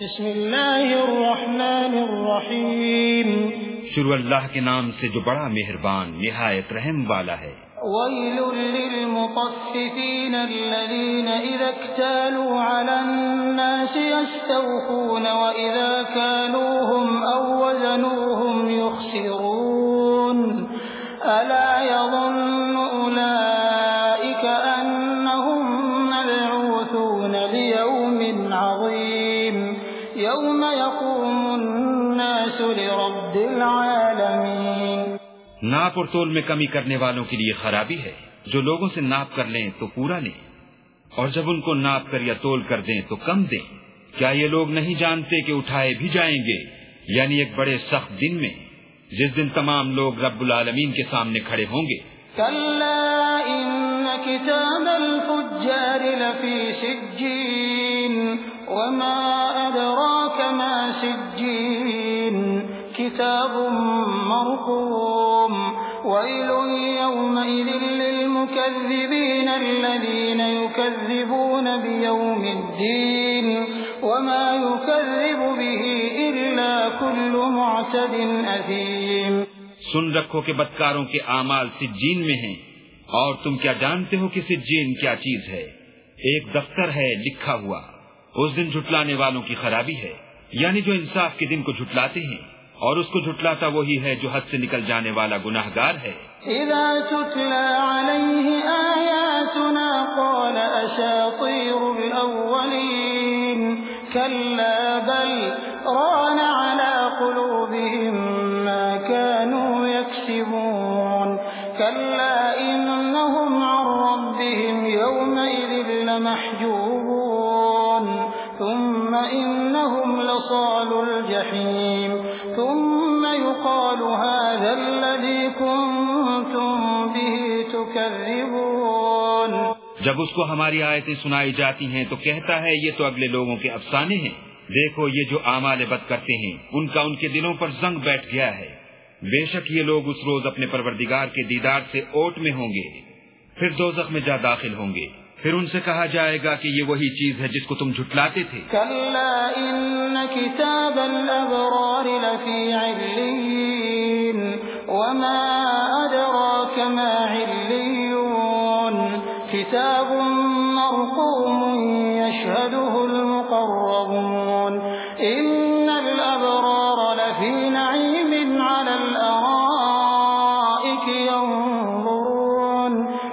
بسم اللہ الرحمن الرحیم. شروع اللہ کے نام سے جو بڑا مہربان نہایت رحم والا ہے۔ ويل للمطففين الذين إذا اكتالوا على الناس يستوفون وإذا كانوهم أو وزنوهم يخسرون ألا يظن يوم يقوم الناس لرب العالمين. ناپ اور تول میں کمی کرنے والوں کے لیے خرابی ہے۔ جو لوگوں سے ناپ کر لیں تو پورا لیں۔ اور جب ان کو ناپ کر یا تول کر دیں تو کم دیں۔ کیا یہ لوگ نہیں جانتے کہ اٹھائے بھی جائیں گے؟ یعنی ایک بڑے سخت دن میں۔ جس دن تمام لوگ رب العالمین کے سامنے کھڑے ہوں گے۔ كتاب الفجار لفي سجين وما سجين كتاب مرقوم. ويل يومئذ للمكذبين الذين يكذبون بيوم الدين. وما يكذب به إلا كل معتد أثيم. سن رکھو کہ بدکاروں کے اعمال سجین میں ہیں. اور تم کیا جانتے ہو کہ سجین کیا چیز ہے؟ ایک دفتر ہے لکھا ہوا. اس دن جھٹلانے والوں کی خرابی ہے. یعنی جو انصاف کے دن کو جھٹلاتے ہیں، اور اس کو جھٹلاتا وہی ہے جو حد سے نکل جانے والا گناہ گار ہے۔ إذا تتلى عليه آياتنا قال أساطير الأولين، كلا بل ران على قلوبهم ما كانوا يكسبون، كلا إنهم عن ربهم يومئذ لمحجوبون إنهم لصال الجحيم ثم يقال هذا الذي كنتم به تكذبون جب اس کو ہماری آیتیں سنائی جاتی ہیں تو کہتا ہے، یہ تو اگلے لوگوں کے افسانے ہیں۔ دیکھو، یہ جو اعمال بد کرتے ہیں، ان کا ان کے دلوں پر زنگ بیٹھ گیا ہے۔ بے شک یہ لوگ اس روز اپنے پروردگار کے دیدار سے اوٹ میں ہوں گے، پھر دوزخ میں جا داخل ہوں گے۔ پھر ان سے کہا جائے گا کہ یہ وہی چیز ہے جس کو تم جھٹلاتے تھے۔ كلا إن كتاب الأبرار لفي علين وما أدراك ما عليون كتاب مرقوم يشهده المقربون. إن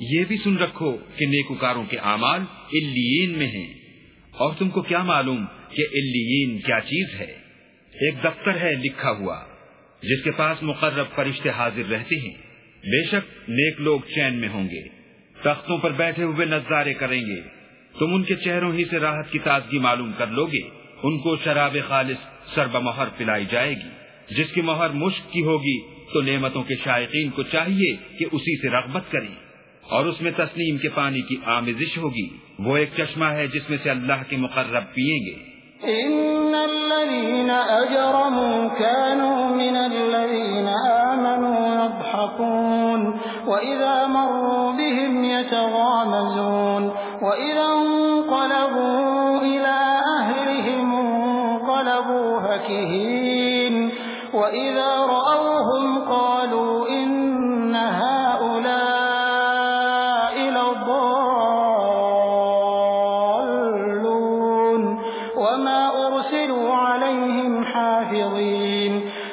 یہ بھی سن رکھو کہ نیکوکاروں کے اعمال الین میں ہیں۔ اور تم کو کیا معلوم کہ الین کیا چیز ہے؟ ایک دفتر ہے لکھا ہوا، جس کے پاس مقرب فرشتے حاضر رہتے ہیں۔ بے شک نیک لوگ چین میں ہوں گے۔ تختوں پر بیٹھے ہوئے نظارے کریں گے۔ تم ان کے چہروں ہی سے راحت کی تازگی معلوم کر لو گے۔ ان کو شراب خالص سرب مہر پلائی جائے گی۔ جس کی مہر مشک کی ہوگی تو نعمتوں کے شائقین کو چاہیے کہ اسی سے رغبت کریں۔ اور اس میں تسلیم کے پانی کی آمیزش ہوگی۔ وہ ایک چشمہ ہے جس میں سے اللہ کے مقرب پیئیں گے۔ ان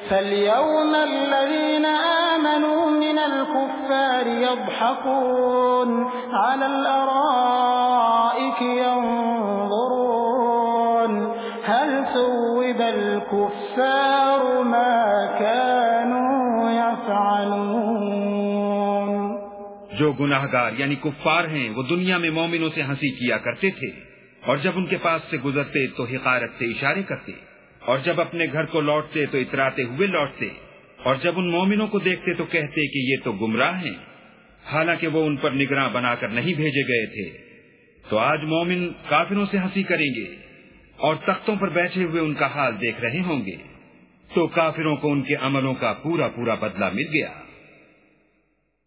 فاليوم الذين آمنوا من الكفار يضحكون على الأرائك ينظرون هل ثوب الكفار ما كانوا يفعلون جو گناہ گار یعنی کفار ہیں، وہ دنیا میں مومنوں سے ہنسی کیا کرتے تھے اور جب ان کے پاس سے گزرتے تو حقارت سے اشارے کرتے۔ اور جب اپنے گھر کو لوٹتے تو اتراتے ہوئے لوٹتے اور جب ان مومنوں کو دیکھتے تو کہتے کہ یہ تو گمراہ ہیں۔ حالانکہ وہ ان پر نگراں بنا کر نہیں بھیجے گئے تھے۔ تو آج مومن کافروں سے ہنسی کریں گے اور تختوں پر بیٹھے ہوئے ان کا حال دیکھ رہے ہوں گے۔ تو کافروں کو ان کے عملوں کا پورا پورا بدلہ مل گیا۔